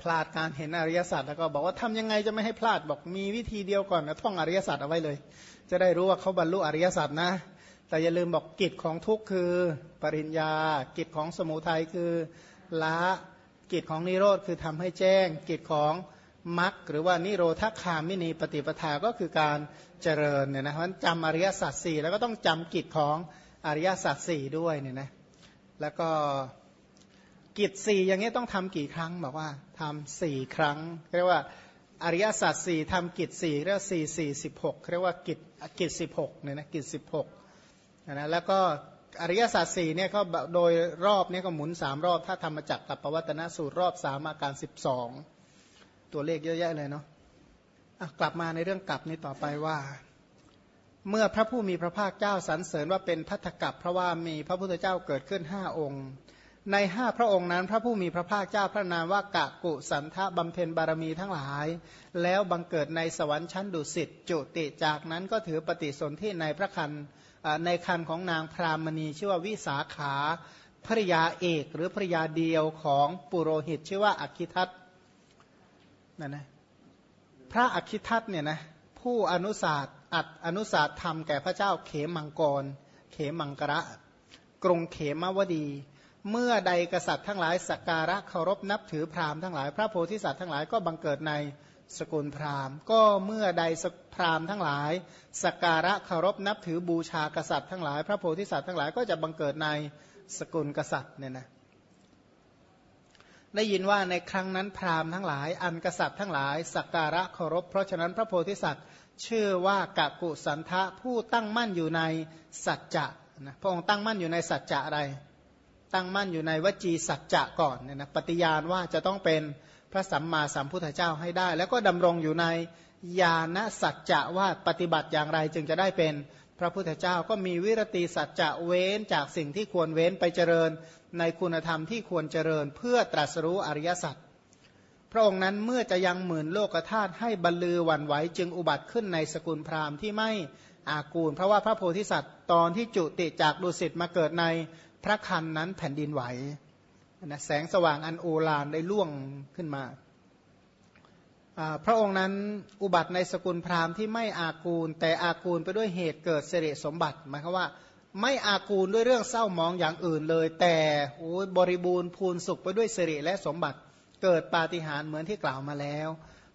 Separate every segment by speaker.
Speaker 1: พลาดการเห็นอริยสัจแล้วก็บอกว่าทำยังไงจะไม่ให้พลาดบอกมีวิธีเดียวก่อนนะท่องอริยสัจเอาไว้เลย จะได้รู้ว่าเขาบรรลุอริยสัจนะ แต่อย่าลืมบอกกิจของทุกข์คือปริญญา กิจของสมุทัยคือละกิจของนิโรธคือทำให้แจ้ง กิจของมรรคหรือว่านิโรธคามินีปฏิปทาก็คือการเจริญเนี่ยนะเพราะจำอริยสัจสี่แล้วก็ต้องจำกิจของอริยสัจสี่ด้วยเนี่ยนะแล้วก็ กิจสี่อย่างนี้ต้องทำกี่ครั้งบอกว่าทำสี่ครั้ง เรียกว่าอริยสัจสี่ทำกิจสี่เรียกว่าสี่สี่สิบหกเรียกว่ากิจกิจสิบหกเนี่ยนะกิจสิบหกนะแล้วก็อริยสัจสี่เนี่ยก็โดยรอบเนี่ยก็หมุนสามรอบ ถ้าทำมาจากกับปวัตนสูตรรอบสามอาการสิบสองตัวเลขเยอะแยะเลยเนาะะกลับมาในเรื่องกลับนี้ต่อไปว่า เมื่อพระผู้มีพระภาคเจ้าสรรเสริญว่าเป็นพัทธกับเพราะว่ามีพระพุทธเจ้าเกิดขึ้นห้าองค์ ในห้าพระองค์นั้น พระผู้มีพระภาคเจ้าพระนามว่ากะกุสันทะบำเพ็ญบารมีทั้งหลาย แล้วบังเกิดในสวรรค์ชั้นดุสิตจุติจากนั้นก็ถือปฏิสนธิในพระคันในคันของนางพรามณีชื่อว่าวิสาขาภริยาเอกหรือภริยาเดียวของปุโรหิตชื่อว่าอคิทัตนั่นนะพระอคิทัตเนี่ยนะผู้อนุสาสอัดอนุสาสธรรมแก่พระเจ้าเขมังกร เขมังกระ กรุงเขมวดี เมื่อใดกษัตริย์ทั้งหลายสักการะเคารพนับถือพราหมณ์ทั้งหลาย พระโพธิสัตว์ทั้งหลายก็บังเกิดในสกุลพราหมณ์ ก็เมื่อใดพราหมณ์ทั้งหลายสักการะเคารพนับถือบูชากษัตริย์ทั้งหลาย พระโพธิสัตว์ทั้งหลายก็จะบังเกิดในสกุลกษัตริย์เนี่ยนะได้ยินว่าในครั้งนั้นพราหมณ์ทั้งหลาย อันกษัตริย์ทั้งหลายสักการะเคารพ เพราะฉะนั้นพระโพธิสัตว์ชื่อว่ากะกุสันทะผู้ตั้งมั่นอยู่ในสัจจะนะพระองค์ตั้งมั่นอยู่ในสัจจะอะไร ตั้งมั่นอยู่ในวจีสัจจะก่อนเนี่ยนะปฏิญาณว่าจะต้องเป็นพระสัมมาสัมพุทธเจ้าให้ได้ แล้วก็ดำรงอยู่ในญาณสัจจะว่าปฏิบัติอย่างไรจึงจะได้เป็นพระพุทธเจ้าก็มีวิรติสัจจะเว้นจากสิ่งที่ควรเว้นไปเจริญ ในคุณธรรมที่ควรเจริญ เพื่อตรัสรู้อริยสัจพระองค์นั้นเมื่อจะยังหมื่นโลกธาตุให้บรรลือหวั่นไหวจึงอุบัติขึ้นในสกุลพราหมณ์ที่ไม่อากูล เพราะว่าพระโพธิสัตว์ตอนที่จุติจากดุสิตมาเกิดใน พระคันนั้นแผ่นดินไหวนะแสงสว่างอันโอฬารได้ล่วงขึ้นมา พระองค์นั้นอุบัติในสกุลพราหมณ์ที่ไม่อากูล แต่อากูลไปด้วยเหตุเกิดเสริสมบัติหมายความว่า ไม่อากูลด้วยเรื่องเศร้ามองอย่างอื่นเลย แต่โอ้บริบูรณ์พูนสุขไปด้วยเสริและสมบัติ เกิดปาฏิหาริย์เหมือนที่กล่าวมาแล้ว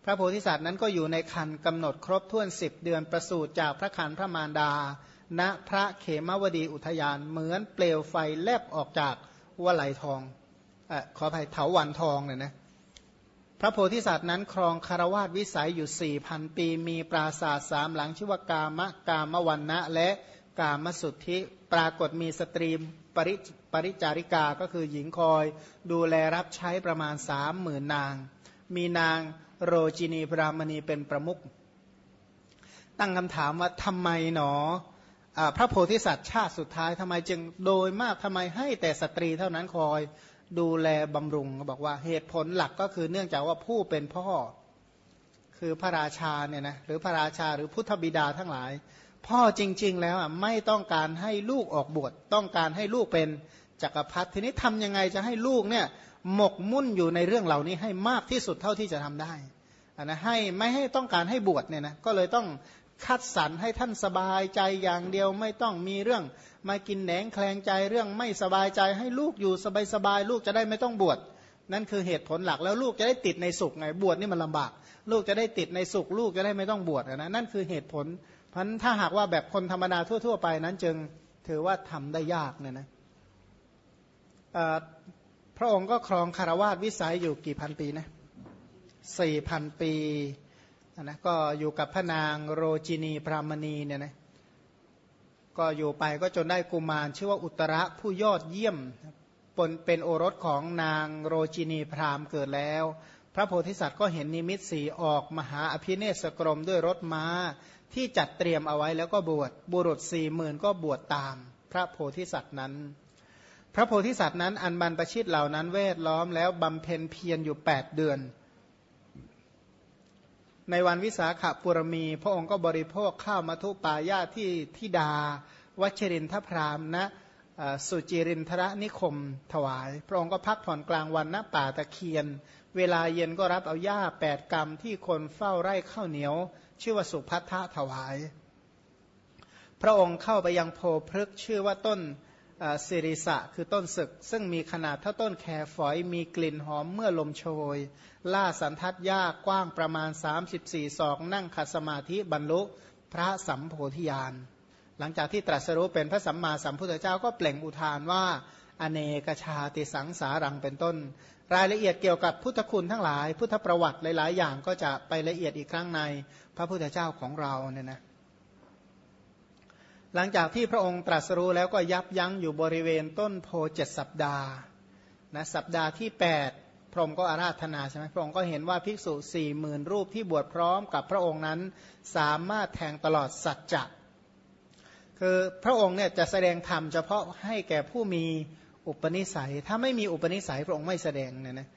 Speaker 1: พระโพธิสัตว์นั้นก็อยู่ในคันกำหนดครบถ้วนสิบเดือนประสูติจากพระคันพระมารดา ณพระเขมวดีอุทยานเหมือนเปลวไฟแลบออกจากวไหลทองอขออภัยเถาวันทองเนี่ยนะพระโพธิสัตว์นั้นครองคารวาสวิสัยอยู่สี่พันปี มีปราสาทสามหลังชื่อว่ากามะกามวันนะและกามสุทธิปรากฏมีสตรีมปริปริจาริกาก็คือหญิงคอย ดูแลรับใช้ประมาณสามหมื่นนาง มีนางโรจินีพรามณีเป็นประมุขตั้งคำถามว่าทำไมหนอ พระโพธิสัตว์ชาติสุดท้ายทำไมจึงโดยมากทำไมให้แต่สตรีเท่านั้นคอยดูแลบำรุงบอกว่าเหตุผลหลักก็คือเนื่องจากว่าผู้เป็นพ่อ คือพระราชาเนี่ยนะหรือพระราชาหรือพุทธบิดาทั้งหลาย พ่อจริง ๆ แล้วอะไม่ต้องการให้ลูกออกบวชต้องการให้ลูกเป็นจักรพรรดิทีนี้ทำยังไงจะให้ลูกเนี่ยหมกมุ่นอยู่ในเรื่องเหล่านี้ให้มากที่สุดเท่าที่จะทำได้อ่านะให้ไม่ให้ต้องการให้บวชเนี่ยนะก็เลยต้อง คัดสรรให้ท่านสบายใจอย่างเดียวไม่ต้องมีเรื่อง มากินแหนงแคลงใจเรื่องไม่สบายใจให้ลูกอยู่สบายๆลูกจะได้ไม่ต้องบวชนั่นคือเหตุผลหลักแล้วลูกจะได้ติดในสุขไงบวชนี่มันลำบาก ลูกจะได้ติดในสุข ลูกจะได้ไม่ต้องบวชนะนั่นคือเหตุผลเพราะถ้าหากว่าแบบคนธรรมดาทั่ว ๆ ไปนั้นจึงถือว่าทำได้ยากเนี่ยนะพระองค์ก็ครองคารวาสวิสัยอยู่กี่พันปีนะสี่พันปี นะก็อยู่กับพระนางโรจินีพรามณีเนี่ยนะก็อยู่ไปก็จนได้กุมารชื่อว่าอุตระผู้ยอดเยี่ยมปนเป็นโอรสของนางโรจินีพรามเกิดแล้ว พระโพธิสัตว์ก็เห็นนิมิตสีออกมหาอภิเนศกรมด้วยรถม้าที่จัดเตรียมเอาไว้แล้วก็บวชบุรุษสี่หมื่นก็บวชตาม พระโพธิสัตว์นั้น พระโพธิสัตว์นั้นอันบรรพชิตเหล่านั้นเวทล้อมแล้วบำเพ็ญเพียรอยู่แปดเดือน ในวันวิสาขาปุรมี พระองค์ก็บริโภคข้าวมัทุปายาที่ทิดา วัชรินทพรามนะสุจิรินทรนิคมถวาย พระองค์ก็พักผ่อนกลางวันณป่าตะเคียน เวลาเย็นก็รับเอาหญ้าแปดกรรมที่คนเฝ้าไร่ข้าวเหนียว ชื่อว่าสุพัทธะถวาย พระองค์เข้าไปยังโพพฤกชื่อว่าต้น สิริสะคือต้นศึก ซึ่งมีขนาดเท่าต้นแคฝอยมีกลิ่นหอมเมื่อลมโชย ล่าสันทัดยากกว้างประมาณ 34 ศอก นั่งขัดสมาธิบรรลุพระสัมโพธิญาณ หลังจากที่ตรัสรู้เป็นพระสัมมาสัมพุทธเจ้าก็เปล่งอุทานว่า อเนกชาติสังสารังเป็นต้น รายละเอียดเกี่ยวกับพุทธคุณทั้งหลาย พุทธประวัติหลาย ๆ อย่างก็จะไปละเอียดอีกครั้งในพระพุทธเจ้าของเราเนี่ยนะ หลังจากที่พระองค์ตรัสรู้แล้วก็ยับยั้งอยู่บริเวณต้นโพเจ็ดสัปดาห์นะสัปดาห์ที่ 8 พระองค์ก็อาราธนาใช่ไหมพระองค์ก็เห็นว่าภิกษุสี่หมื่นรูปที่บวชพร้อมกับพระองค์นั้นสามารถแทงตลอดสัจจะคือพระองค์เนี่ยจะแสดงธรรมเฉพาะให้แก่ผู้มีอุปนิสัย ถ้าไม่มีอุปนิสัยพระองค์ไม่แสดงเนี่ยนะ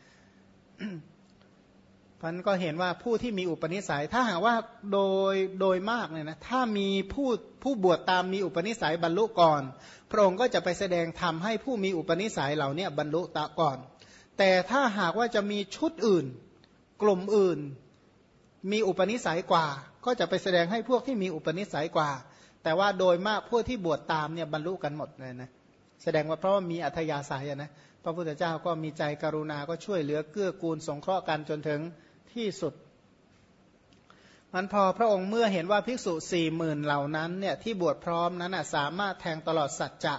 Speaker 1: พันก็เห็นว่าผู้ที่มีอุปนิสัย ถ้าหากว่าโดยโดยมากเนี่ยนะถ้ามีผู้ผู้บวชตามมีอุปนิสัยบรรลุก่อน พระองค์ก็จะไปแสดงธรรมให้ผู้มีอุปนิสัยเหล่านี้บรรลุตาก่อน แต่ถ้าหากว่าจะมีชุดอื่น กลุ่มอื่น มีอุปนิสัยกว่า ก็จะไปแสดงให้พวกที่มีอุปนิสัยกว่า แต่ว่าโดยมากพวกที่บวชตามเนี่ยบรรลุกันหมดเลยนะแสดงว่าเพราะว่ามีอัธยาศัยนะพระพุทธเจ้าก็มีใจกรุณาก็ช่วยเหลือเกื้อกูลสงเคราะห์กันจนถึง ที่สุดมันพอพระองค์เมื่อเห็นว่าภิกษุสี่หมื่นเหล่านั้นเนี่ยที่บวชพร้อมนั้นสามารถแทงตลอดสัจจะ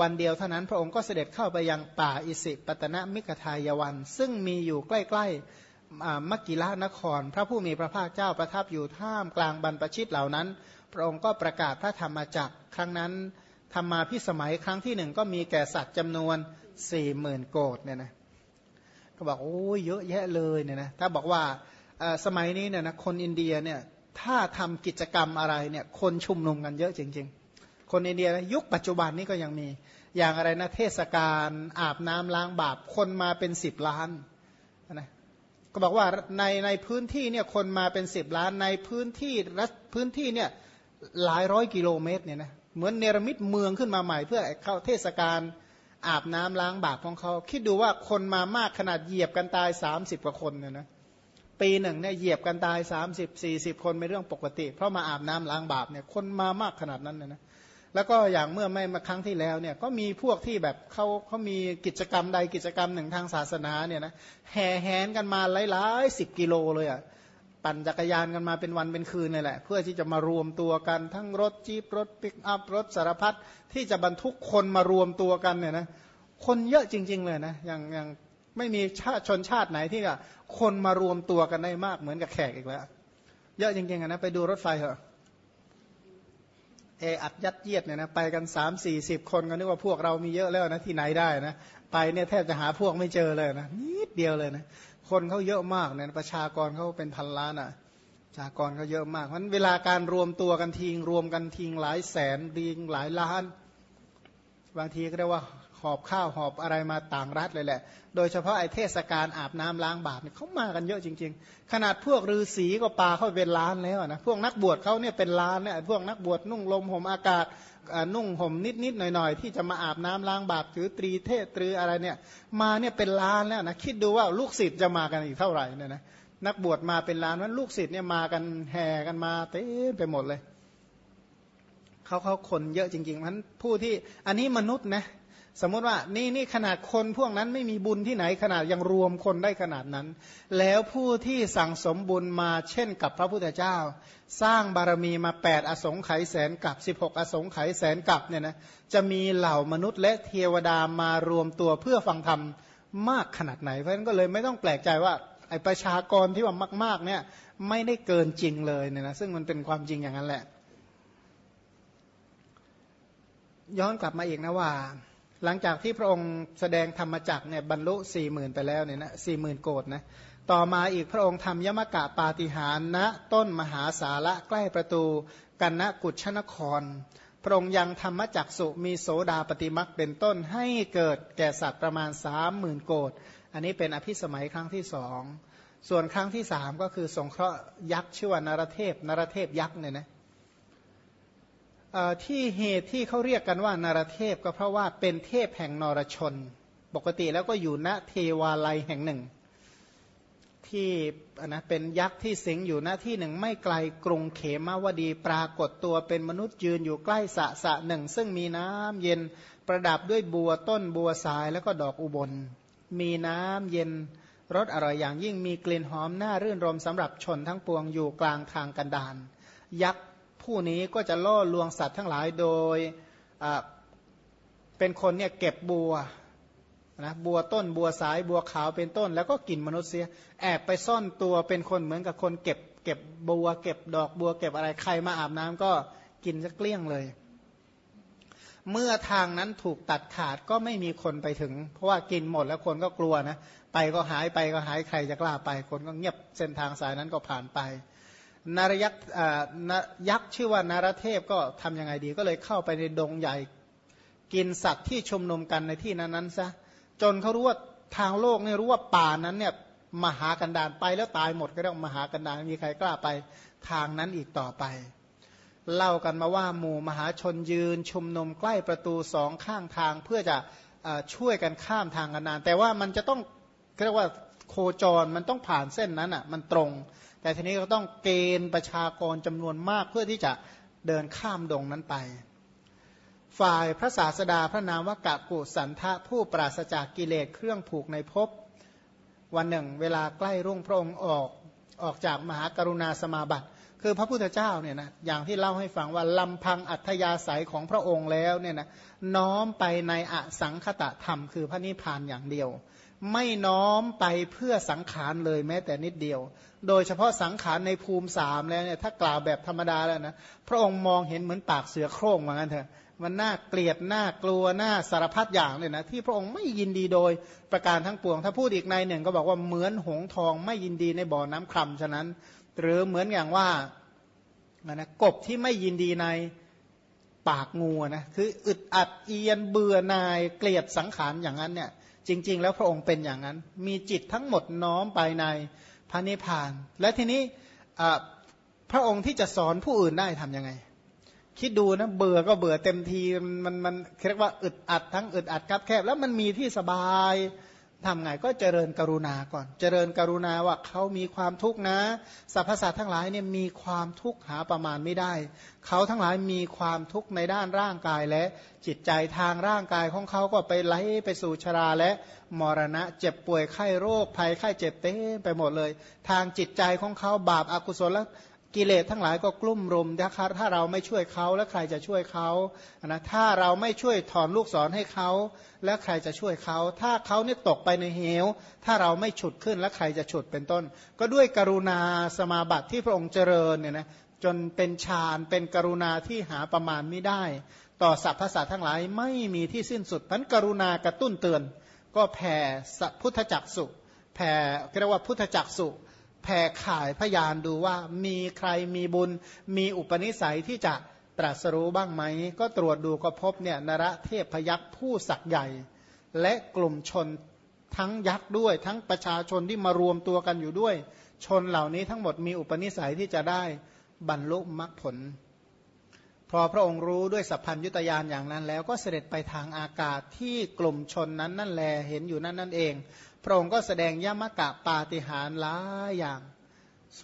Speaker 1: วันเดียวเท่านั้นพระองค์ก็เสด็จเข้าไปยังป่าอิสิปตนะมิกทายวัน ซึ่งมีอยู่ใกล้ๆมักกิละนคร พระผู้มีพระภาคเจ้าประทับอยู่ท่ามกลางบรรพชิตเหล่านั้น พระองค์ก็ประกาศพระธรรมจักรครั้งนั้นธรรมาพิสมัยครั้งที่หนึ่งก็มีแก่สัตว์จำนวนสี่หมื่นโกดเนี่ยนะ ก็บอกโอ้ยเยอะแยะเลยเนี่ยนะถ้าบอกว่าสมัยนี้เนี่ยนะคนอินเดียเนี่ยถ้าทำกิจกรรมอะไรเนี่ยคนชุมนุมกันเยอะจริง ๆ คนอินเดียยุคปัจจุบันนี้ก็ยังมีอย่างอะไรนะเทศกาลอาบน้ำล้างบาปคนมาเป็นสิบล้านนะก็บอกว่าในในพื้นที่เนี่ยคนมาเป็นสิบล้านในพื้นที่รัพื้นที่เนี่ยหลายร้อยกิโลเมตรเนี่ยนะเหมือนเนรมิตเมืองขึ้นมาใหม่เพื่อเข้าเทศกาล อาบน้ำล้างบาปของเขา คิดดูว่าคนมามากขนาดเหยียบกันตายสามสิบกว่าคนเนี่ยนะปีหนึ่งเนี่ยเหยียบกันตายสามสิบสี่สิบคนเป็นเรื่องปกติ เพราะมาอาบน้ำล้างบาปเนี่ยคนมามากขนาดนั้นนะนะแล้วก็อย่างเมื่อไม่มาครั้งที่แล้วเนี่ยก็มีพวกที่แบบเขาเขามีกิจกรรมใดกิจกรรมหนึ่งทางศาสนาเนี่ยนะแห่แหนกันมาหลายๆสิบกิโลเลยอะ ปั่นจักรยานกันมาเป็นวันเป็นคืนนี่แหละ เพื่อที่จะมารวมตัวกันทั้งรถจีบรถปิกอัพรถสารพัดที่จะบรรทุกคนมารวมตัวกันเนี่ยนะคนเยอะจริง ๆ เลยนะอย่างอย่างไม่มีชาติชนชาติไหนที่คนมารวมตัวกันได้มากเหมือนกับแขกอีกแล้ว เยอะจริงๆนะไปดูรถไฟเถอะเออัดยัดเยียดเนี่ยนะไปกันสามสี่สิบคนก็นึกว่าพวกเรามีเยอะแล้วนะที่ไหนได้นะไปเนี่ยแทบจะหาพวกไม่เจอเลยนะนิดเดียวเลยนะ คนเขาเยอะมากเนี่ยประชากรเขาเป็นพันล้านอะประชากรเขาเยอะมากเพราะเวลาการรวมตัวกันทิงรวมกันทิงหลายแสนดิงหลายล้าน บางทีก็เรียกว่า หอบข้าวหอบอะไรมาต่างรัฐเลยแหละ โดยเฉพาะไอ้เทศกาลอาบน้ำล้างบาปเนี่ยเขามากันเยอะจริง ๆ ขนาดพวกฤาษีก็ปลาเข้าเป็นล้านแล้วนะพวกนักบวชเขาเนี่ยเป็นล้านเนี่ยพวกนักบวชนุ่งลมห่มอากาศนุ่งห่มนิดๆหน่อยๆ ที่จะมาอาบน้ำล้างบาปถือตรีเทศตรีอะไรเนี่ย มาเนี่ยเป็นล้านแล้วนะคิดดูว่าลูกศิษย์จะมากันอีกเท่าไหร่เนี่ยนะนักบวชมาเป็นล้านนั้นลูกศิษย์เนี่ยมากันแห่กันมาเต็มไปหมดเลยเขาเขาคนเยอะจริงๆมันผู้ที่อันนี้มนุษย์นะ สมมติว่านี่นี่ขนาดคนพวกนั้นไม่มีบุญที่ไหนขนาดยังรวมคนได้ขนาดนั้น แล้วผู้ที่สั่งสมบุญมาเช่นกับพระพุทธเจ้า สร้างบารมีมา 8 อสงไขยแสนกับ 16 อสงไขยแสนกับเนี่ยนะจะมีเหล่ามนุษย์และเทวดามารวมตัวเพื่อฟังธรรมมากขนาดไหน เพราะฉะนั้นก็เลยไม่ต้องแปลกใจว่าไอประชากรที่ว่ามาก ๆ เนี่ยไม่ได้เกินจริงเลยเนี่ยนะซึ่งมันเป็นความจริงอย่างนั้นแหละ ย้อนกลับมาอีกนะว่า หลังจากที่พระองค์แสดงธรรมจักเนี่ยบรรลุสี่หมื่นไปแล้วเนี่ยนะสี่หมื่นโกดนะต่อมาอีกพระองค์ทำยมกะปาติหารณต้นมหาสาระใกล้ประตูกันณกุชนคร พระองค์ยังธรรมจักสุมีโสดาปฏิมักเป็นต้นให้เกิดแก่สัตว์ประมาณสามหมื่นโกดอันนี้เป็นอภิสมัยครั้งที่สองส่วนครั้งที่สามก็คือสงเคราะห์ยักษ์ชื่อว่านรเทพนรเทพยักษ์เนี่ยนะ ที่เหตุที่เขาเรียกกันว่านารเทพก็เพราะว่าเป็นเทพแห่งนรชน ปกติแล้วก็อยู่ณเทวาลัยแห่งหนึ่ง ที่นะเป็นยักษ์ที่สิงอยู่ณที่หนึ่งไม่ไกลกรุงเขมาวดีปรากฏตัวเป็นมนุษย์ยืนอยู่ใกล้สะสะหนึ่ง ซึ่งมีน้ำเย็นประดับด้วยบัวต้นบัวสายแล้วก็ดอกอุบล มีน้ำเย็นรสอร่อยอย่างยิ่งมีกลิ่นหอมน่ารื่นรมสำหรับชนทั้งปวงอยู่กลางทางกันดานยักษ์ ผู้นี้ก็จะล่อลวงสัตว์ทั้งหลายโดยเป็นคนเนี่ยเก็บบัวนะบัวต้นบัวสายบัวขาวเป็นต้น แล้วก็กินมนุษย์เสียแอบไปซ่อนตัวเป็นคนเหมือนกับคนเก็บเก็บบัว เก็บดอกบัว เก็บอะไรใครมาอาบน้ำก็กินจะเกลี้ยงเลย เมื่อทางนั้นถูกตัดขาดก็ไม่มีคนไปถึง เพราะว่ากินหมดแล้วคนก็กลัวนะ ไปก็หายไปก็หายใครจะกล้าไป คนก็เงียบเส้นทางสายนั้นก็ผ่านไป นารยักษ์ยักษ์ชื่อว่านารเทพก็ทํำยังไงดี ก็เลยเข้าไปในดงใหญ่กินสัตว์ที่ชุมนุมกันในที่นั้นนั้นซะจนเขารู้ว่าทางโลกเนี่ยรู้ว่าป่านั้นเนี่ยมหากันดานไปแล้วตายหมดก็เรียกมหากันดานมีใครกล้าไปทางนั้นอีกต่อไป เล่ากันมาว่าหมู่มหาชนยืน ชุมนุมใกล้ประตูสองข้างทางเพื่อจะช่วยกันข้ามทางกันดานแต่ว่ามันจะต้องเรียกว่าโคจรมันต้องผ่านเส้นนั้นอะมันตรง แต่ทีนี้ก็ต้องเกณฑ์ประชากรจำนวนมากเพื่อที่จะเดินข้ามดงนั้นไป ฝ่ายพระศาสดาพระนามว่ากะกุสันทะผู้ปราศจากกิเลสเครื่องผูกในภพวันหนึ่ง เวลาใกล้รุ่งพระองค์ออกออกจากมหากรุณาสมาบัติ คือพระพุทธเจ้าเนี่ยนะอย่างที่เล่าให้ฟังว่าลำพังอัธยาศัยของพระองค์แล้วเนี่ยนะน้อมไปในอสังคตะธรรม คือพระนิพพานอย่างเดียว ไม่น้อมไปเพื่อสังขารเลยแม้แต่นิดเดียว โดยเฉพาะสังขารในภูมิสามแล้วเนี่ยถ้ากล่าวแบบธรรมดาแล้วนะพระองค์มองเห็นเหมือนปากเสือโคร่งเหมือนกันเถอะมันน่าเกลียดน่ากลัวน่าสารพัดอย่างเลยนะที่พระองค์ไม่ยินดีโดยประการทั้งปวง ถ้าพูดอีกในหนึ่งก็บอกว่าเหมือนหงทองไม่ยินดีในบ่อน้ำคร่ำฉะนั้น หรือเหมือนอย่างว่านะกบที่ไม่ยินดีในปากงูนะคืออึดอัดเอียนเบื่อนายเกลียดสังขารอย่างนั้นเนี่ย จริง ๆ แล้วพระองค์เป็นอย่างนั้น มีจิตทั้งหมดน้อมไปในพระนิพพาน และทีนี้พระองค์ที่จะสอนผู้อื่นได้ทํำยังไง คิดดูนะเบื่อก็เบื่อเต็มทีมันมันเรียกว่าอึดอัดทั้งอึดอัดครับแคบ แล้วมันมีที่สบาย ทำไงก็เจริญกรุณาก่อน เจริญกรุณาว่าเขามีความทุกข์นะสรรพสัตว์ทั้งหลายเนี่ยมีความทุกข์หาประมาณไม่ได้ เขาทั้งหลายมีความทุกข์ในด้านร่างกายและจิตใจทางร่างกายของเขาก็ไปไหลไปสู่ชราและมรณะ เจ็บป่วยไข้โรคภัยไข้เจ็บเต้ไปหมดเลย ทางจิตใจของเขาบาปอากุศลและ กิเลสทั้งหลายก็กลุ่มรุมนะครับถ้าเราไม่ช่วยเขาแล้วใครจะช่วยเขานะถ้าเราไม่ช่วยถอนลูกศรให้เขาแล้วใครจะช่วยเขา ถ้าเขาเนี่ยตกไปในเหว ถ้าเราไม่ฉุดขึ้นแล้วใครจะฉุดเป็นต้น ก็ด้วยกรุณาสมาบัติที่พระองค์เจริญเนี่ยนะจนเป็นฌานเป็นกรุณาที่หาประมาณไม่ได้ ต่อสรรพสัตว์ทั้งหลายไม่มีที่สิ้นสุดพันกรุณากระตุ้นเตือน ก็แผ่พุทธจักสุแผ่เรียกว่าพุทธจักสุ แผ่ข่ายพยานดูว่ามีใครมีบุญ มีอุปนิสัยที่จะตรัสรู้บ้างไหม ก็ตรวจดูก็พบเนี่ยนรเทพพยักษ์ผู้ศักใหญ่ และกลุ่มชนทั้งยักษ์ด้วย ทั้งประชาชนที่มารวมตัวกันอยู่ด้วย ชนเหล่านี้ทั้งหมดมีอุปนิสัยที่จะได้บรรลุมรรคผล พอพระองค์รู้ด้วยสัพพัญยุตยานอย่างนั้นแล้วก็เสด็จไปทางอากาศที่กลุ่มชนนั้นนั่นแลเห็นอยู่นั่นนั่นเอง พระองค์ก็แสดงยมกะปาฏิหารหลายอย่าง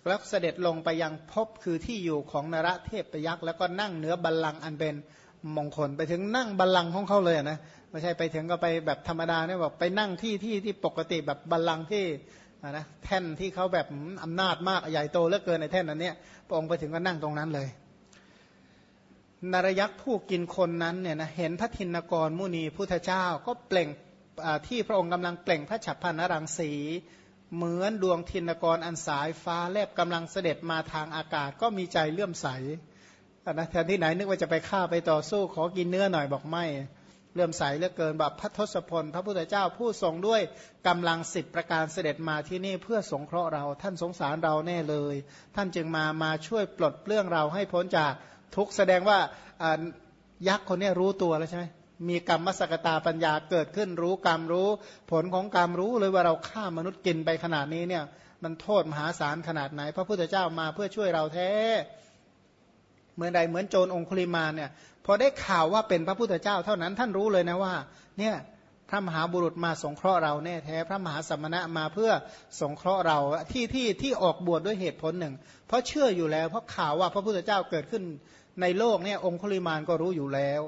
Speaker 1: แล้วเสด็จลงไปยังพบคือที่อยู่ของนรเทพยักษ์แล้วก็นั่งเหนือบัลลังก์อันเป็นมงคลไปถึงนั่งบัลลังก์ของเขาเลยนะไม่ใช่ไปถึงก็ไปแบบธรรมดาเนี่ยบอกไปนั่งที่ที่ที่ปกติแบบบัลลังก์ที่นะแท่นที่เขาแบบอำนาจมากใหญ่โตเหลือเกินในแท่นนั้นเนี่ยพระองค์ไปถึงก็นั่งตรงนั้นเลยนารยักษ์ผู้กินคนนั้นเนี่ยนะเห็นพระทินกรมุนีพุทธเจ้าก็เปล่ง ที่พระองค์กำลังเปล่งพระฉับพันนรังสี เหมือนดวงทินกรอันสายฟ้าแลบกำลังเสด็จมาทางอากาศก็มีใจเลื่อมใสนะแทนที่ไหนนึกว่าจะไปฆ่าไปต่อสู้ขอกินเนื้อหน่อยบอกไม่เลื่อมใสเหลือเกินแบบพระทศพล พระพุทธเจ้าผู้ทรงด้วยกำลังสิบประการเสด็จมาที่นี่เพื่อสงเคราะห์เรา ท่านสงสารเราแน่เลย ท่านจึงมามาช่วยปลดเปลื้องเราให้พ้นจากทุกแสดงว่ายักษ์คนนี้รู้ตัวแล้วใช่ไหม มีกรรมมสกตาปัญญาเกิดขึ้นรู้กรรมรู้ ผลของกรรมรู้เลยว่าเราฆ่ามนุษย์กินไปขนาดนี้เนี่ย มันโทษมหาศาลขนาดไหน พระพุทธเจ้ามาเพื่อช่วยเราแท้ เหมือนใดเหมือนโจรองคุลิมาเนี่ยพอได้ข่าวว่าเป็นพระพุทธเจ้าเท่านั้นท่านรู้เลยนะว่า เนี่ยพระมหาบุรุษมาสงเคราะห์เราแน่แท้ พระมหาสมณะมาเพื่อสงเคราะห์เราที่ที่ที่ออกบวชดด้วยเหตุผลหนึ่ง เพราะเชื่ออยู่แล้ว เพราะข่าวว่าพระพุทธเจ้าเกิดขึ้นในโลกเนี่ยองคุลิมานก็รู้อยู่แล้ว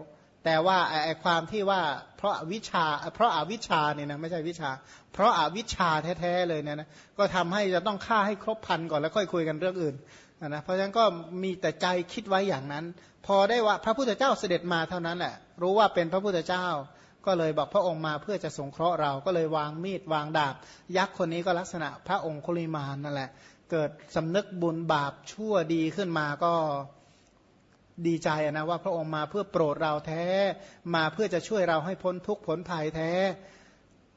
Speaker 1: แต่ว่าไอ้ความที่ว่าเพราะวิชา เพราะอาวิชาเนี่ยนะไม่ใช่วิชา เพราะอาวิชาแท้ๆเลยเนี่ยนะก็ทำให้จะต้องฆ่าให้ครบพันก่อนแล้วค่อยคุยกันเรื่องอื่นนะเพราะฉะนั้นก็มีแต่ใจคิดไว้อย่างนั้น พอได้ว่าพระพุทธเจ้าเสด็จมาเท่านั้นแหละรู้ว่าเป็นพระพุทธเจ้า ก็เลยบอกพระองค์มาเพื่อจะสงเคราะห์เราก็เลยวางมีดวางดาบ ยักษ์คนนี้ก็ลักษณะพระองค์คุลิมานนั่นแหละ เกิดสำนึกบุญบาปชั่วดีขึ้นมาก็ ดีใจนะว่าพระองค์มาเพื่อโปรดเราแท้ มาเพื่อจะช่วยเราให้พ้นทุกข์ผลภัยแท้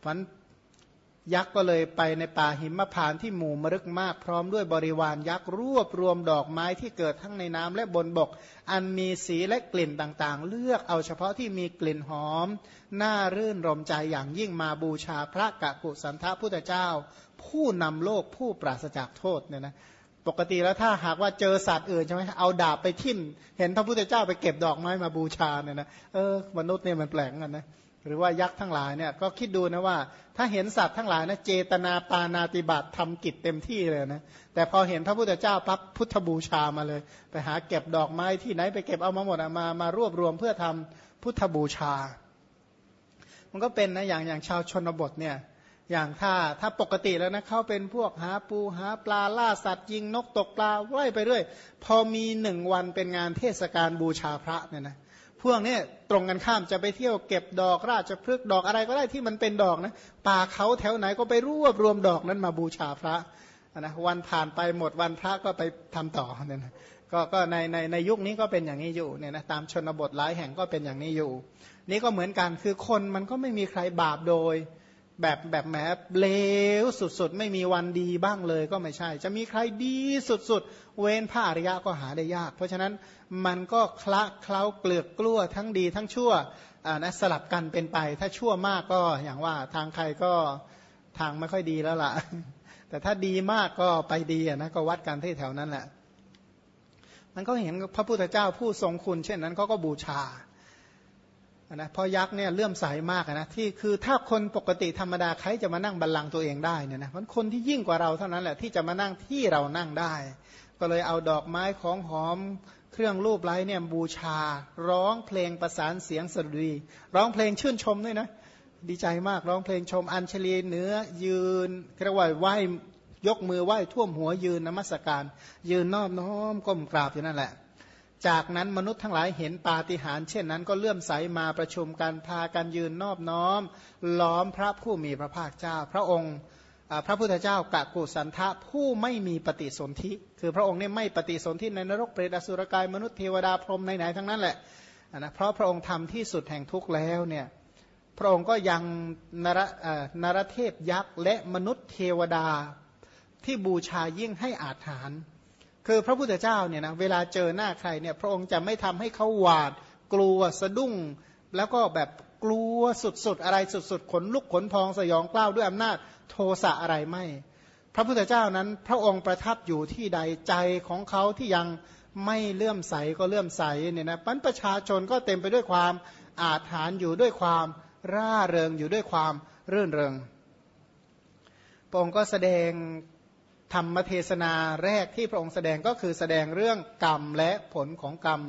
Speaker 1: ฝันยักษ์ก็เลยไปในป่าหิมพานที่หมู่มรึกมากพร้อมด้วยบริวารยักษ์รวบรวมดอกไม้ที่เกิดทั้งในน้ำและบนบก อันมีสีและกลิ่นต่างๆ เลือกเอาเฉพาะที่มีกลิ่นหอม น่ารื่นรมใจอย่างยิ่งมาบูชาพระกะกุสันทพุทธเจ้า ผู้นำโลกผู้ปราศจากโทษเนี่ยนะ ปกติแล้วถ้าหากว่าเจอสัตว์อื่นใช่ไหมเอาดาบไปทิ่มเห็นพระพุทธเจ้าไปเก็บดอกไม้มาบูชาเนี่ยนะเออมนุษย์เนี่ยมันแปลกกันนะหรือว่ายักษ์ทั้งหลายเนี่ยก็คิดดูนะว่า ถ้าเห็นสัตว์ทั้งหลายนะเจตนาปานาติบัติทำกิจเต็มที่เลยนะแต่พอเห็นพระพุทธเจ้าปั๊บพุทธบูชามาเลย ไปหาเก็บดอกไม้ที่ไหนไปเก็บเอามาหมดมามารวบรวมเพื่อทำพุทธบูชา มันก็เป็นนะอย่างอย่างชาวชนบทเนี่ย อย่างถ้าถ้าปกติแล้วนะเขาเป็นพวกหาปูหาปลาล่าสัตว์ยิงนกตกปลาไล่ไปเรื่อยพอมีหนึ่งวันเป็นงานเทศกาลบูชาพระเนี่ยนะพวกนี้ตรงกันข้ามจะไปเที่ยวเก็บดอกราชพฤกษ์ดอกอะไรก็ได้ที่มันเป็นดอกนะป่าเขาแถวไหนก็ไปรวบรวมดอกนั้นมาบูชาพระนะวันผ่านไปหมดวันพระก็ไปทำต่อเนี่ยนะก็ก็ในในในยุคนี้ก็เป็นอย่างนี้อยู่เนี่ยนะตามชนบทหลายแห่งก็เป็นอย่างนี้อยู่ นี่ก็เหมือนกันคือคนมันก็ไม่มีใครบาปโดย แบบแบบแหมเลวสุดๆ ไม่มีวันดีบ้างเลยก็ไม่ใช่ จะมีใครดีสุดๆ เว้นพระอริยะก็หาได้ยาก เพราะฉะนั้นมันก็คละเคล้าเกลือกกลั้วทั้งดีทั้งชั่วอ่านะสลับกันเป็นไป ถ้าชั่วมากก็อย่างว่าทางใครก็ทางไม่ค่อยดีแล้วล่ะ แต่ถ้าดีมากก็ไปดีนะก็วัดกันที่แถวนั้นแหละมันก็เห็นพระพุทธเจ้าผู้ทรงคุณ เช่นนั้นเขาก็บูชา นะเพราะยักษ์เนี่ยเลื่อมใสมากนะที่คือถ้าคนปกติธรรมดาใครจะมานั่งบัลลังก์ตัวเองได้เนี่ยนะมันคนที่ยิ่งกว่าเราเท่านั้นแหละที่จะมานั่งที่เรานั่งได้ ก็เลยเอาดอกไม้ของหอมเครื่องรูปไล้เนี่ยบูชา ร้องเพลงประสานเสียงสดุดี ร้องเพลงชื่นชมด้วยนะดีใจมากร้องเพลงชมอัญชลีเนื้อยืนกระไหวไหวยกมือไหว้ท่วมหัวยืนนมัสการ ยืนนอบน้อมก้มกราบอยู่นั่นแหละ จากนั้นมนุษย์ทั้งหลายเห็นปาฏิหาริย์เช่นนั้นก็เลื่อมใสมาประชุมกันพากันยืนนอบน้อม ล้อมพระผู้มีพระภาคเจ้า พระองค์พระพุทธเจ้ากะกุสันทะผู้ไม่มีปฏิสนธิ คือพระองค์นี่ไม่ปฏิสนธิในนรกเปรตอสุรกายมนุษย์เทวดาพรหมไหนๆทั้งนั้นแหละนะเพราะพระองค์ทำที่สุดแห่งทุกข์แล้วเนี่ยพระองค์ก็ยังนรนรเทพยักษ์และมนุษย์เทวดาที่บูชายิ่งให้อาถรรพ์ คือพระพุทธเจ้าเนี่ยนะเวลาเจอหน้าใครเนี่ยพระองค์จะไม่ทำให้เขาหวาด กลัวสะดุ้ง แล้วก็แบบกลัวสุดๆ อะไรสุดๆ ขนลุกขนพองสยองกล้าวด้วยอำนาจโทสะอะไรไม่ พระพุทธเจ้านั้นพระองค์ประทับอยู่ที่ใดใจของเขาที่ยังไม่เลื่อมใสก็เลื่อมใสเนี่ยนะปันประชาชนก็เต็มไปด้วยความอาถรรพ์อยู่ด้วยความร่าเริงอยู่ด้วยความเรื่นเริงพระองค์ก็แสดง ธรรมเทศนาแรกที่พระองค์แสดงก็คือแสดงเรื่องกรรมและผลของกรรม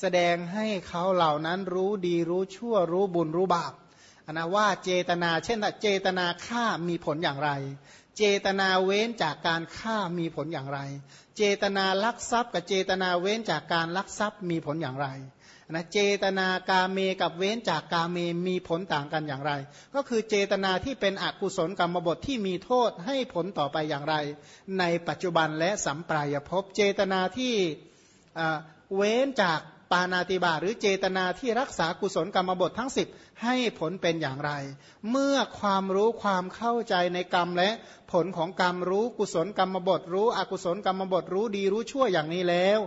Speaker 1: แสดงให้เขาเหล่านั้นรู้ดีรู้ชั่วรู้บุญรู้บาปนะว่าเจตนา เช่นเจตนาฆ่ามีผลอย่างไร เจตนาเว้นจากการฆ่ามีผลอย่างไร เจตนาลักทรัพย์กับเจตนาเว้นจากการลักทรัพย์มีผลอย่างไร นะเจตนากาเมกับเว้นจากกาเมมีผลต่างกันอย่างไร ก็คือเจตนาที่เป็นอกุศลกรรมบทที่มีโทษให้ผลต่อไปอย่างไร ในปัจจุบันและสัมปรายภพเจตนาที่เว้นจากปานาติบาหรือเจตนาที่รักษากุศลกรรมบททั้ง 10 ให้ผลเป็นอย่างไร เมื่อความรู้ความเข้าใจในกรรมและผลของกรรมรู้กุศลกรรมบทรู้อกุศลกรรมบทรู้ดีรู้ชั่วอย่างนี้แล้ว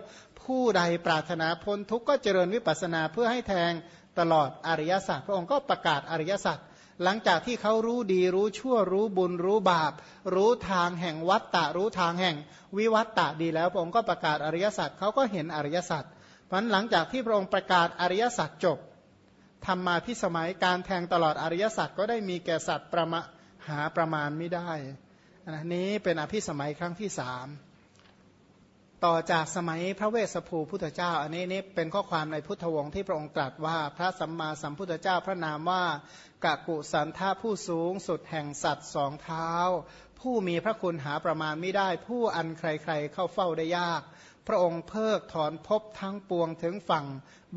Speaker 1: ผู้ใดปรารถนาพ้นทุกข์ก็เจริญวิปัสนาเพื่อให้แทงตลอดอริยสัจพระองค์ก็ประกาศอริยสัจหลังจากที่เขารู้ดีรู้ชั่วรู้บุญรู้บาป รู้ทางแห่งวัตตะรู้ทางแห่ง วิวัตตะดีแล้ว พระองค์ก็ประกาศอริยสัจเขาก็เห็นอริยสัจเพราะหลังจากที่พระองค์ประกาศอริยสัจจบทำมาพิสมัยการแทงตลอดอริยสัจก็ได้มีแก่สัตว์ประมาหาประมาณไม่ได้อันนี้เป็นอภิสมัยครั้งที่สาม ต่อจากสมัยพระเวสสุภูพุทธเจ้า อันนี้นี่เป็นข้อความในพุทธวงศ์ที่พระองค์ตรัสว่าพระสัมมาสัมพุทธเจ้าพระนามว่ากะกุสันทาผู้สูงสุดแห่งสัตว์สองเท้า ผู้มีพระคุณหาประมาณไม่ได้ ผู้อันใครๆเข้าเฝ้าได้ยาก พระองค์เพิกถอนภพทั้งปวงถึงฝั่ง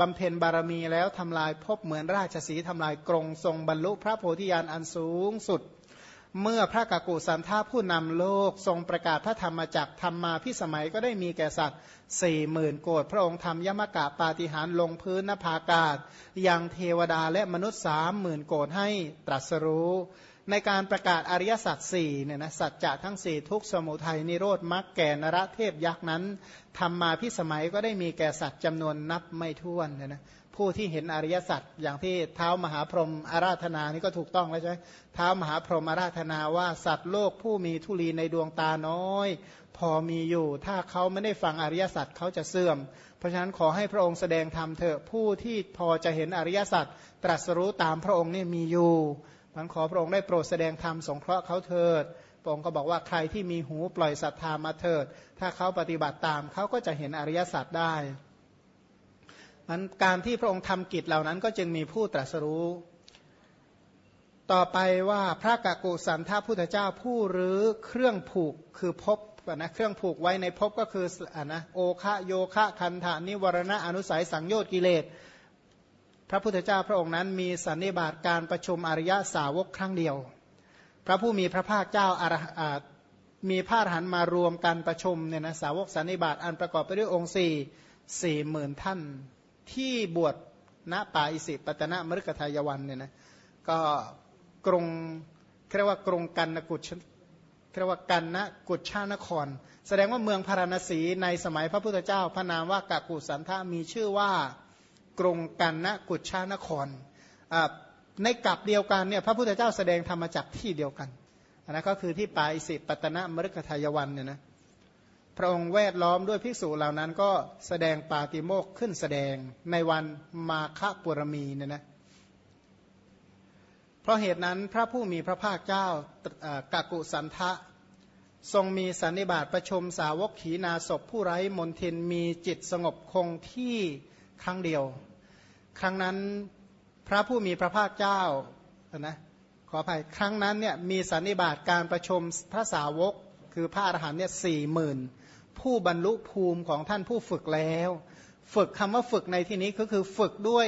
Speaker 1: บำเพ็ญบารมีแล้วทำลายภพเหมือนราชสีทำลายกรงทรงบรรลุพระโพธิญาณอันสูงสุด เมื่อพระกากุสันทาผู้นำโลกทรงประกาศพระธรรมจักธรรมมาพิสมัยก็ได้มีแก่สัตว์สี่หมื่นโกดพระองค์ทำยมกะปาฏิหารลงพื้นนภากาศยังเทวดาและมนุษย์สามหมื่นโกดให้ตรัสรู้ ในการประกาศอริยสัจสี่เนี่ยนะสัจจะทั้งสี่ทุกสมุทัยนิโรธมรรคแก่นรเทพยักษ์นั้นทำมาพิสมัยก็ได้มีแก่สัตว์จำนวนนับไม่ถ้วนเนี่ยนะ ผู้ที่เห็นอริยสัจอย่างที่เท้ามหาพรหมอาราธนานี่ก็ถูกต้องแล้วใช่ไหมเท้ามหาพรหมอาราธนาว่าสัตว์โลกผู้มีทุลีในดวงตาน้อย พอมีอยู่ ถ้าเขาไม่ได้ฟังอริยสัจเขาจะเสื่อม เพราะฉะนั้นขอให้พระองค์แสดงธรรมเถอะผู้ที่พอจะเห็นอริยสัจตรัสรู้ตามพระองค์นี่มีอยู่มันขอพระองค์ได้โปรดแสดงธรรมสงเคราะห์เขาเถิดพระองค์ก็บอกว่าใครที่มีหูปล่อยศรัทธามาเถิด ถ้าเขาปฏิบัติตามเขาก็จะเห็นอริยสัจได้ มันการที่พระองค์ทำกิจเหล่านั้นก็จึงมีผู้ตรัสรู้ ต่อไปว่าพระกะกุสันทาพุทธเจ้าผู้รื้อเครื่องผูกคือพบนะเครื่องผูกไว้ในพบก็คืออ่านะโอคะโยคะคันธานิวรณะอนุสัยสังโยชน์กิเลส พระพุทธเจ้าพระองค์นั้นมีสันนิบาตการประชุมอริยสาวกครั้งเดียว พระผู้มีพระภาคเจ้าอารมีพระอรหันมารวมกันประชุมเนี่ยนะสาวกสันนิบาตอันประกอบไปด้วยองค์สี่สี่หมื่นท่าน ที่บวชณป่าอิสิปตนะมฤคทายวันเนี่ยนะก็กรงเรียกว่ากรงกันนกุชเรียกว่ากันนะกุชานคร แสดงว่าเมืองพาราณสีในสมัยพระพุทธเจ้า พระนามว่ากากุสันทามีชื่อว่ากรงกันนะกุชานคร ในกลับเดียวกันเนี่ยพระพุทธเจ้าแสดงธรรมจักที่เดียวกันอันนั้นก็คือที่ป่าอิสิปตนะมฤคทายวันเนี่ยนะ พระองค์แวดล้อมด้วยภิกษุเหล่านั้นก็แสดงปาติโมกขึ้นแสดงในวันมาฆปุรมีเนี่ยนะเพราะเหตุนั้นพระผู้มีพระภาคเจ้ากากุสันทะ ทรงมีสันนิบาตประชมสาวกขีนาศพผู้ไร้มนทินมีจิตสงบคงที่ครั้งเดียว ครั้งนั้นพระผู้มีพระภาคเจ้านะขออภัยครั้งนั้นเนี่ยมีสันนิบาตการประชมพระสาวกคือพระอรหันต์เนี่ยสี่หมื่น ผู้บรรลุภูมิของท่านผู้ฝึกแล้ว ฝึกคำว่าฝึกในที่นี้ก็คือฝึกด้วย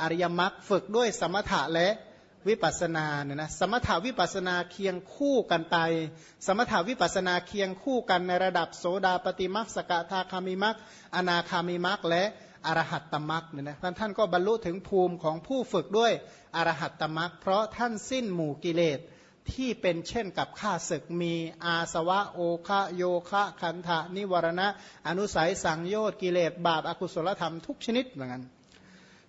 Speaker 1: อริยมรรคฝึกด้วยสมถะและวิปัสนาเนี่ยนะสมถาวิปัสนาเคียงคู่กันไป สมถาวิปัสนาเคียงคู่กันในระดับโสดาปฏิมักสกทาคามิมักอนาคามิมักและอรหัตตมักเนี่ยนะท่านท่านก็บรรลุถึงภูมิของผู้ฝึกด้วยอรหัตตมักเพราะท่านสิ้นหมู่กิเลส ที่เป็นเช่นกับข้าศึกมีอาสวะโอคะโยคะคันธะนิวรณะ อนุสัยสังโยชน์กิเลสบาปอากุศลธรรมทุกชนิดเหมือนกัน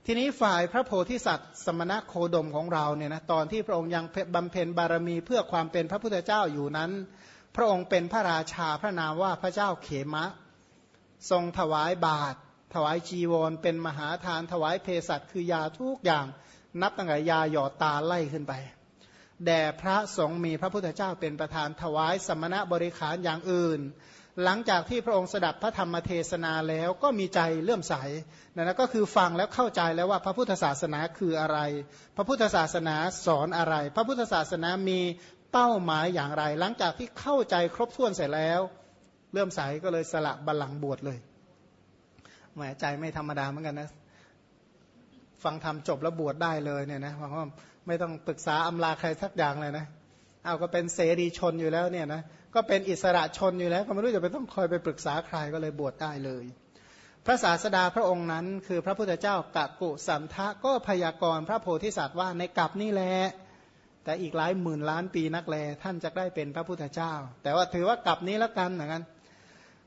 Speaker 1: ทีนี้ฝ่ายพระโพธิสัตว์สมณะโคดมของเราเนี่ยนะตอนที่พระองค์ยังบำเพ็ญบารมีเพื่อความเป็นพระพุทธเจ้าอยู่นั้น พระองค์เป็นพระราชาพระนามว่าพระเจ้าเขมะ ทรงถวายบาตรถวายจีวร เป็นมหาทานถวายเภสัชคือยาทุกอย่าง นับตั้งแต่ยาหยอดตาไล่ขึ้นไป แด่พระสงฆ์มีพระพุทธเจ้าเป็นประธานถวายสมณบริขารอย่างอื่น หลังจากที่พระองค์สดับพระธรรมเทศนาแล้วก็มีใจเลื่อมใสนั่นก็คือฟังแล้วเข้าใจแล้วว่าพระพุทธศาสนาคืออะไร พระพุทธศาสนาสอนอะไร พระพุทธศาสนามีเป้าหมายอย่างไร หลังจากที่เข้าใจครบถ้วนเสร็จแล้ว เลื่อมใสก็เลยสละบัลลังก์บวชเลยแหมใจไม่ธรรมดาเหมือนกันนะ ฟังธรรมจบแล้วบวชได้เลยเนี่ยนะเพราะว่า ไม่ต้องปรึกษาอำลาใครสักอย่างเลยนะเอาก็เป็นเสรีชนอยู่แล้วเนี่ยนะก็เป็นอิสระชนอยู่แล้วก็ไม่รู้จะไปต้องคอยไปปรึกษาใครก็เลยบวชได้เลย พระศาสดาพระองค์นั้น คือพระพุทธเจ้ากะกุสันทะก็พยากรณ์พระโพธิสัตว์ว่าในกับนี่แหละแต่อีกหลายหมื่นล้านปีนักแลท่านจะได้เป็นพระพุทธเจ้า แต่ว่าถือว่ากับนี้แล้วกันเหมือนกัน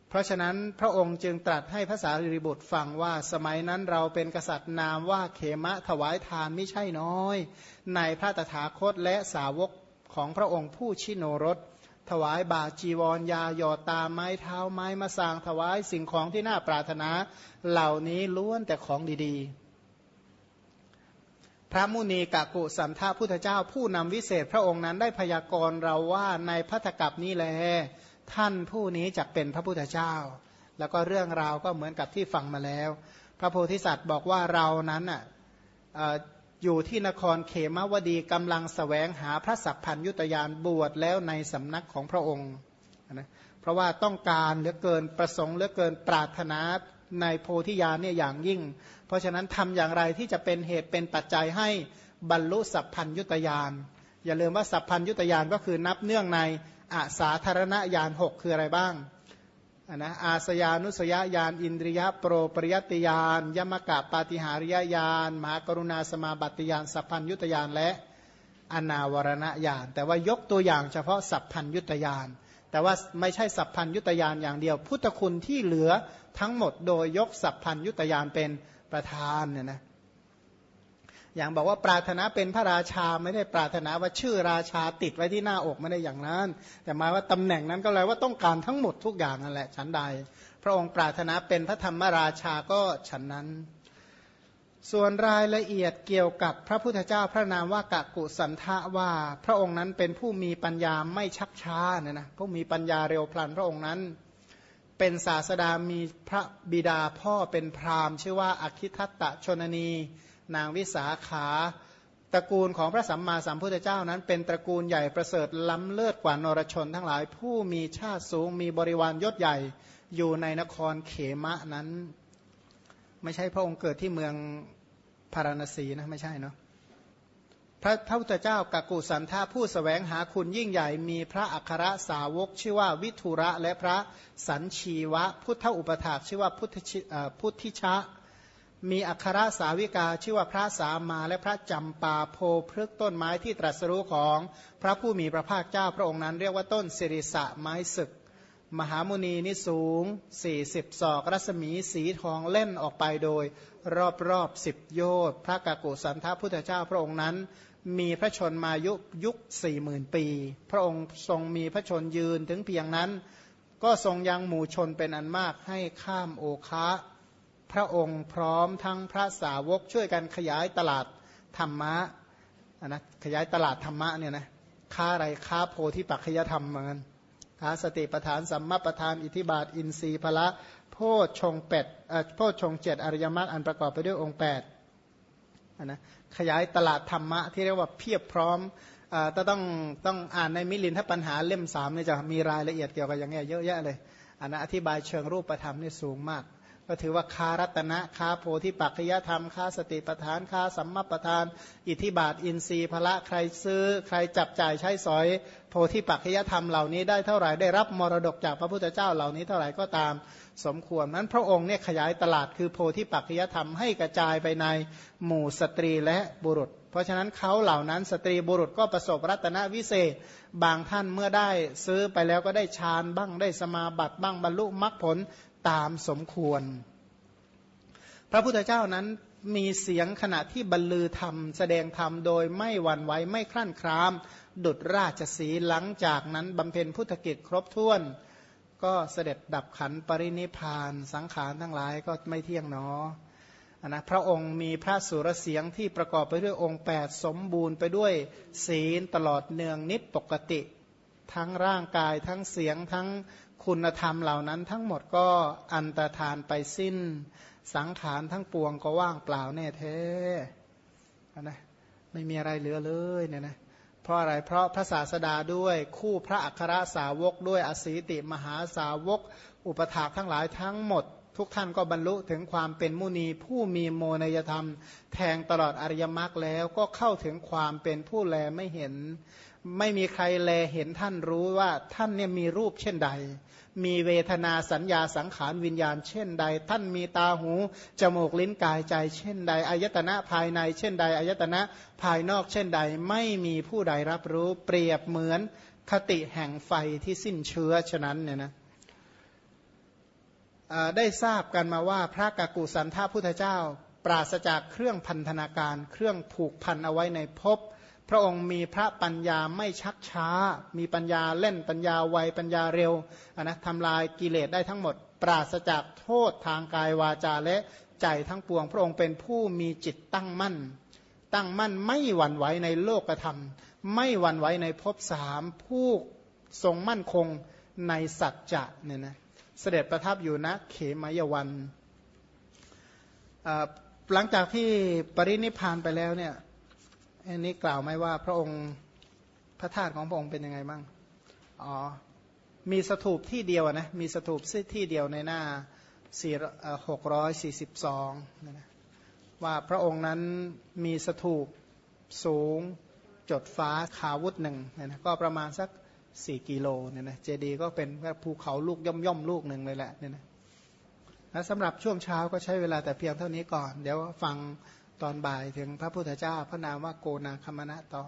Speaker 1: เพราะฉะนั้นพระองค์จึงตรัสให้ภาษาริบุตรฟังว่าสมัยนั้นเราเป็นกษัตริย์นามว่าเขมะถวายทานไม่ใช่น้อย ในพระตถาคตและสาวกของพระองค์ผู้ชิโนรส ถวายบาจีวรยาหยอดตาไม้เท้าไม้มาสางถวายสิ่งของที่น่าปรารถนาเหล่านี้ล้วนแต่ของดีๆ พระมุนีกะกุสันทาพุทธเจ้าผู้นำวิเศษพระองค์นั้นได้พยากรณ์เราว่าในพัทธกับนี้แล ท่านผู้นี้จะเป็นพระพุทธเจ้า แล้วก็เรื่องราวก็เหมือนกับที่ฟังมาแล้ว พระโพธิสัตว์บอกว่าเรานั้นอะอยู่ที่นครเขมวดีกำลังสแสวงหาพระสัพพัญยุตยานบวชแล้วในสำนักของพระองค์นะเพราะว่าต้องการเหลือเกินประสงค์เหลือเกินปรารถนาในโพธิญาณเนี่ยอย่างยิ่ง เพราะฉะนั้นทำอย่างไรที่จะเป็นเหตุเป็นปัจจัยให้บรรลุสัพพัญยุตยานอย่าลืมว่าสัพพัญยุตยานก็คือนับเนื่องใน อาสาธารณญาณหกคืออะไรบ้างนะอาสยานุสยญาณอินทรียโปรปริยติญาณยมกะปาติหาริยญาณมหากรุณาสมาบัติญาณสัพพัญยุตญาณและอนาวรณญาณแต่ว่ายกตัวอย่างเฉพาะสัพพัญยุตญาณแต่ว่าไม่ใช่สัพพัญยุตญาณอย่างเดียว พุทธคุณที่เหลือทั้งหมดโดยยกสัพพัญยุตญาณเป็นประธานเนี่ยนะ อย่างบอกว่าปรารถนาเป็นพระราชาไม่ได้ปรารถนาว่าชื่อราชาติดไว้ที่หน้าอกไม่ได้อย่างนั้น แต่หมายว่าตำแหน่งนั้นก็เลยว่าต้องการทั้งหมดทุกอย่างนั่นแหละฉันใด พระองค์ปรารถนาเป็นพระธรรมราชาก็ฉันนั้น ส่วนรายละเอียดเกี่ยวกับพระพุทธเจ้าพระนามว่ากะกุสันทะว่าพระองค์นั้นเป็นผู้มีปัญญาไม่ชักช้าเนี่ยนะผู้มีปัญญาเร็วพลันพระองค์นั้นเป็นศาสดามีพระบิดาพ่อเป็นพราหมณ์ ชื่อว่าอคิทัตตะชนนี นางวิสาขาตระกูลของพระสัมมาสัมพุทธเจ้านั้น เป็นตระกูลใหญ่ประเสริฐล้ำเลิศกว่านรชนทั้งหลาย ผู้มีชาติสูงมีบริวารยศใหญ่อยู่ในนครเขมะนั้น ไม่ใช่พระองค์เกิดที่เมืองพาราณสีนะไม่ใช่เนาะพระพระพุทธเจ้ากักุสันธาผู้สแสวงหาคุณยิ่งใหญ่ มีพระอัครสาวก ชื่อว่าวิทุระและพระสันชีวะ พุทธอุปถากชื่อว่าพุทธิชะ มีอัครสาวิกาชื่อว่าพระสามาและพระจำปาโพพฤกต้นไม้ที่ตรัสรู้ของพระผู้มีพระภาคเจ้าพระองค์นั้น เรียกว่าต้นสิริสะไม้ศึก มหามุนีนี่สูง 40 ศอก รัศมีสีทองเล่นออกไปโดย รอบรอบสิบโยชน์พระกากุสันทพุทธเจ้าพระองค์นั้น มีพระชนมายุยุคสี่หมื่นปี พระองค์ทรงมีพระชนยืนถึงเพียงนั้น ก็ทรงยังหมู่ชนเป็นอันมากให้ข้ามโอคะ พระองค์พร้อมทั้งพระสาวกช่วยกันขยายตลาดธรรมะนะขยายตลาดธรรมะเนี่ยนะค้าอะไรค้าโพธิปัจขยธรรมเหมือนกันค้าสติปทานสัมมาปทานอิทิบาท อินทรีย์พละโพชงเป็ดโพชงเจ็ดอริยมรรคอันประกอบไปด้วยองค์แปดนะขยายตลาดธรรมะที่เรียกว่าเพียบพร้อมต้องต้องอ่านในมิลินทปัญหาเล่มสามเนี่ยจะมีรายละเอียดเกี่ยวกับอย่างเงี้ยเยอะแยะเลยอันนะอธิบายเชิงรูปธรรมนี่สูงมาก ก็ถือว่าคารัตนะคาโพธิปัจจยธรรมคาสติปทานคาสัมมาปทาน อิทิบาทอินทรีย์พละใครซื้อ ใครจับจ่ายใช้สอย โพธิปัจจยธรรมเหล่านี้ได้เท่าไหร่ได้รับมรดกจากพระพุทธเจ้าเหล่านี้เท่าไหร่ก็ตามสมควรนั้นพระองค์เนี่ยขยายตลาดคือโพธิปัจจยธรรมให้กระจายไปในหมู่สตรีและบุรุษ เพราะฉะนั้นเขาเหล่านั้นสตรีบุรุษก็ประสบรัตนวิเศษ บางท่านเมื่อได้ซื้อไปแล้วก็ได้ฌานบ้างได้สมาบัติบ้างบรรลุมรรคผล ตามสมควร พระพุทธเจ้านั้นมีเสียงขณะที่บรรลือธรรม แสดงธรรมโดยไม่หวั่นไหวไม่คลั่นคราม ดุดราชสีหลังจากนั้นบำเพ็ญพุทธกิจครบถ้วน ก็เสด็จดับขันปรินิพาน สังขารทั้งหลายก็ไม่เที่ยงเนอนะพระองค์มีพระสุรเสียงที่ประกอบไปด้วยองค์ 8 สมบูรณ์ไปด้วยศีลตลอดเนืองนิดปกติ ทั้งร่างกายทั้งเสียงทั้ง คุณธรรมเหล่านั้นทั้งหมดก็อันตรธานไปสิ้น สังขารทั้งปวงก็ว่างเปล่าแน่แท้นะไม่มีอะไรเหลือเลยเนี่ยนะเพราะอะไรเพราะพระศาสดาด้วยคู่พระอัครสาวกด้วยอสีติมหาสาวก อุปถากทั้งหลายทั้งหมด ทุกท่านก็บรรลุถึงความเป็นมุนีผู้มีโมนยธรรม แทงตลอดอริยมรรคแล้วก็เข้าถึงความเป็นผู้แลไม่เห็น ไม่มีใครแลเห็นท่านรู้ว่าท่านเนี่ยมีรูปเช่นใด มีเวทนาสัญญาสังขารวิญญาณเช่นใด ท่านมีตาหู จมูกลิ้นกายใจเช่นใดอายตนะภายในเช่นใดอายตนะภายนอกเช่นใด ไม่มีผู้ใดรับรู้เปรียบเหมือนคติแห่งไฟที่สิ้นเชื้อฉะนั้นเนี่ยนะได้ทราบกันมาว่าพระกากุสันทาพุทธเจ้า ปราศจากเครื่องพันธนาการ เครื่องผูกพันเอาไว้ในภพ พระองค์มีพระปัญญาไม่ชักช้า มีปัญญาเล่นปัญญาไวปัญญาเร็วนะทำลายกิเลสได้ทั้งหมด ปราศจากโทษทางกายวาจาและใจทั้งปวง พระองค์เป็นผู้มีจิตตั้งมั่น ตั้งมั่นไม่หวั่นไหวในโลกธรรม ไม่หวั่นไหวในภพสามผู้ทรงมั่นคงในสัจจะเนี่ยนะเสด็จประทับอยู่ณเขมยวันหลังจากที่ปรินิพานไปแล้วเนี่ย อันนี้กล่าวไหมว่าพระองค์พระธาตุของพระองค์เป็นยังไงบ้างอ๋อมีสถูปที่เดียวนะมีสถูปที่เดียวในหน้าหกร้อยสี่สิบสองนะว่าพระองค์นั้นมีสถูปสูงจดฟ้าขาวุธหนึ่งนะก็ประมาณสักสี่กิโลเนี่ยนะเจดีก็เป็นภูเขาลูกย่อมย่อมลูกหนึ่งเลยแหละเนี่ยนะและสำหรับช่วงเช้าก็ใช้เวลาแต่เพียงเท่านี้ก่อน เดี๋ยวฟัง ตอนบ่ายถึงพระพุทธเจ้า พระนามว่าโกนาคมณะต่อ